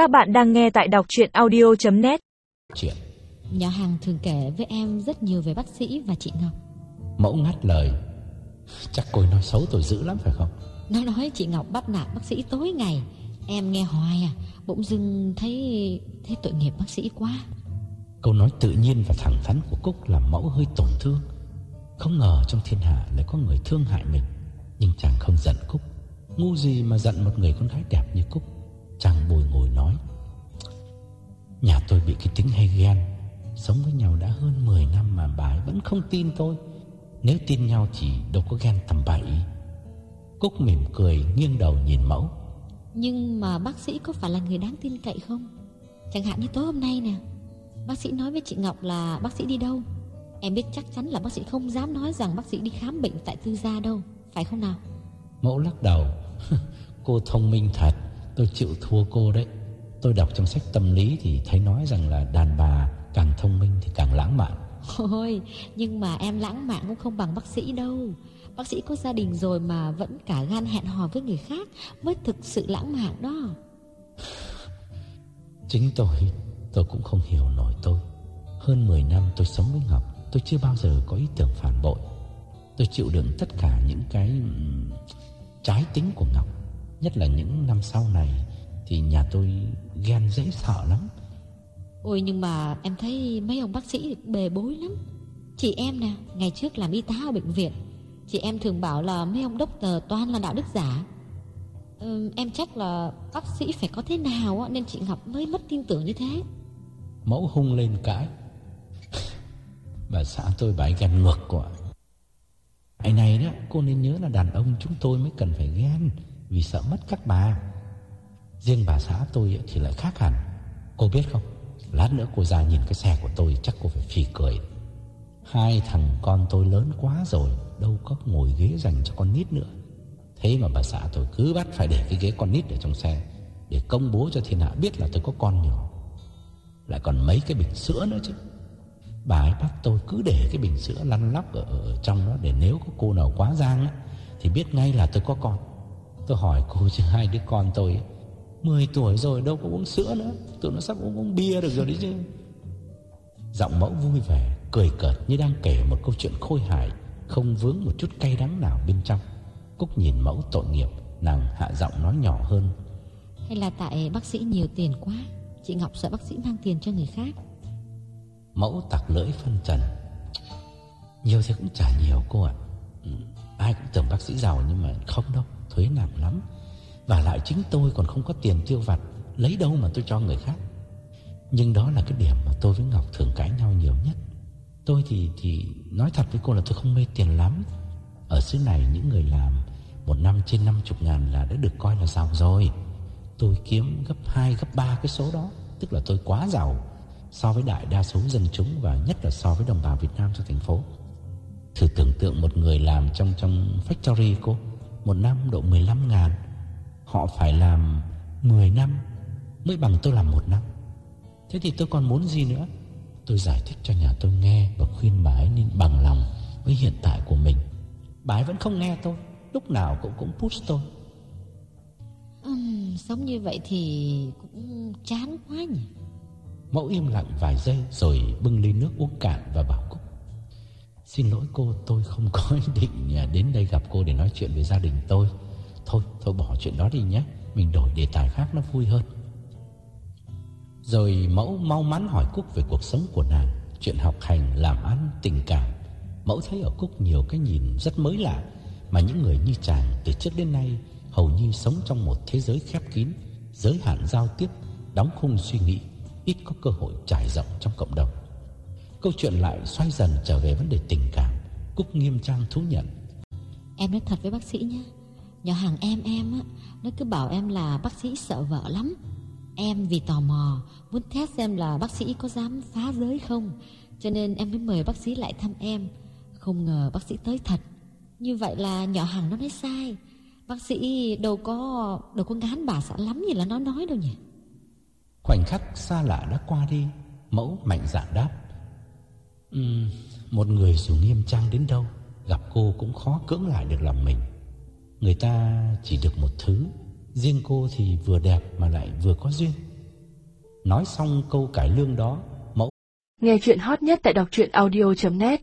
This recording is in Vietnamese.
Các bạn đang nghe tại đọc chuyện audio.net chuyện. Nhỏ hàng thường kể với em rất nhiều về bác sĩ và chị Ngọc. Mẫu ngắt lời. Chắc cô ấy nói xấu tôi dữ lắm phải không? Nó nói chị Ngọc bắt nạt bác sĩ tối ngày. Em nghe hoài à Bỗng dưng thấy thấy tội nghiệp bác sĩ quá. Câu nói tự nhiên và thẳng thắn của Cúc làm mẫu hơi tổn thương. Không ngờ trong thiên hạ lại có người thương hại mình. Nhưng chàng không giận Cúc. Ngu gì mà giận một người con gái đẹp như Cúc cái tính hay ghen Sống với nhau đã hơn 10 năm mà bà ấy vẫn không tin tôi Nếu tin nhau thì đâu có ghen tầm bậy. Cúc mỉm cười nghiêng đầu nhìn mẫu. Nhưng mà bác sĩ có phải là người đáng tin cậy không? Chẳng hạn như tối hôm nay nè Bác sĩ nói với chị Ngọc là bác sĩ đi đâu? Em biết chắc chắn là bác sĩ không dám nói rằng bác sĩ đi khám bệnh tại tư gia đâu Phải không nào? Mẫu lắc đầu. Cô thông minh thật Tôi chịu thua cô đấy Tôi đọc trong sách tâm lý thì thấy nói rằng là đàn bà càng thông minh thì càng lãng mạn. Ôi, nhưng mà em lãng mạn cũng không bằng bác sĩ đâu. Bác sĩ có gia đình rồi mà vẫn cả gan hẹn hò với người khác Mới thực sự lãng mạn đó. Chính tôi Tôi cũng không hiểu nổi tôi. Hơn 10 năm tôi sống với Ngọc Tôi chưa bao giờ có ý tưởng phản bội. Tôi chịu đựng tất cả những cái Trái tính của Ngọc Nhất là những năm sau này Thì nhà tôi ghen dễ sợ lắm. Ôi nhưng mà em thấy mấy ông bác sĩ bề bối lắm. Chị em nè, ngày trước làm y tá ở bệnh viện Chị em thường bảo là mấy ông đốc tờ toàn là đạo đức giả. Ừm, Em chắc là bác sĩ phải có thế nào á, Nên chị Ngọc mới mất tin tưởng như thế? Mẫu hung lên cãi Bà xã tôi bà ấy ghen ngược quá Ngày này đó cô nên nhớ là đàn ông chúng tôi mới cần phải ghen Vì sợ mất các bà Riêng bà xã tôi thì lại khác hẳn. Cô biết không? Lát nữa cô ra nhìn cái xe của tôi Chắc cô phải phì cười. Hai thằng con tôi lớn quá rồi Đâu có ngồi ghế dành cho con nít nữa. Thế mà bà xã tôi cứ bắt phải để cái ghế con nít ở trong xe Để công bố cho thiên hạ biết là tôi có con nhỏ. Lại còn mấy cái bình sữa nữa chứ. Bà ấy bắt tôi cứ để cái bình sữa lăn lóc ở, ở trong đó Để nếu có cô nào quá giang á Thì biết ngay là tôi có con. Tôi hỏi cô chứ hai đứa con tôi ấy, 10 tuổi rồi đâu có uống sữa nữa. Tụi nó sắp uống, uống bia được rồi đấy chứ. Giọng mẫu vui vẻ Cười cợt như đang kể một câu chuyện khôi hài Không vướng một chút cay đắng nào bên trong. Cúc nhìn mẫu tội nghiệp Nàng hạ giọng nói nhỏ hơn. Hay là tại bác sĩ nhiều tiền quá Chị Ngọc sợ bác sĩ mang tiền cho người khác? Mẫu tặc lưỡi phân trần. Nhiều thì cũng chả nhiều cô ạ. Ừ, Ai cũng tưởng bác sĩ giàu Nhưng mà không đâu Thuế nặng lắm và lại chính tôi còn không có tiền tiêu vặt Lấy đâu mà tôi cho người khác. Nhưng đó là cái điểm mà tôi với Ngọc thường cãi nhau nhiều nhất. Tôi thì thì nói thật với cô là tôi không mê tiền lắm. Ở xứ này những người làm Một năm trên 50 ngàn là đã được coi là giàu rồi. Tôi kiếm gấp 2, gấp 3 cái số đó Tức là tôi quá giàu So với đại đa số dân chúng Và nhất là so với đồng bào Việt Nam trong thành phố. Thử tưởng tượng một người làm trong trong factory cô Một năm độ 15 ngàn Họ phải làm 10 năm Mới bằng tôi làm một năm. Thế thì tôi còn muốn gì nữa? Tôi giải thích cho nhà tôi nghe Và khuyên bà ấy nên bằng lòng Với hiện tại của mình. Bà ấy vẫn không nghe tôi Lúc nào cũng cũng push tôi. Ừm, Sống như vậy thì cũng chán quá nhỉ? Mẫu im lặng vài giây Rồi bưng ly nước uống cạn và bảo Cúc Xin lỗi cô tôi không có ý định à, đến đây gặp cô để nói chuyện về gia đình tôi Thôi, thôi bỏ chuyện đó đi nhé. Mình đổi đề tài khác nó vui hơn. Rồi mẫu mau mắn hỏi Cúc về cuộc sống của nàng. Chuyện học hành, làm ăn, tình cảm. Mẫu thấy ở Cúc nhiều cái nhìn rất mới lạ Mà những người như chàng từ trước đến nay Hầu như sống trong một thế giới khép kín Giới hạn giao tiếp Đóng khung suy nghĩ Ít có cơ hội trải rộng trong cộng đồng. Câu chuyện lại xoay dần trở về vấn đề tình cảm. Cúc nghiêm trang thú nhận. Em nói thật với bác sĩ nhé. Nhỏ hàng em em á Nó cứ bảo em là bác sĩ sợ vợ lắm. Em vì tò mò Muốn test xem là bác sĩ có dám phá giới không. Cho nên em mới mời bác sĩ lại thăm em. Không ngờ bác sĩ tới thật. Như vậy là nhỏ hàng nó nói sai. Bác sĩ đâu có Đâu có ngán bà xã lắm như là nó nói đâu nhỉ? Khoảnh khắc xa lạ đã qua đi Mẫu mạnh dạn đáp. Ừm, Một người dù nghiêm trang đến đâu Gặp cô cũng khó cưỡng lại được lòng mình. Người ta chỉ được một thứ Riêng cô thì vừa đẹp mà lại vừa có duyên. Nói xong câu cải lương đó, mẫu Nghe chuyện hot nhất tại đọc truyện audio.net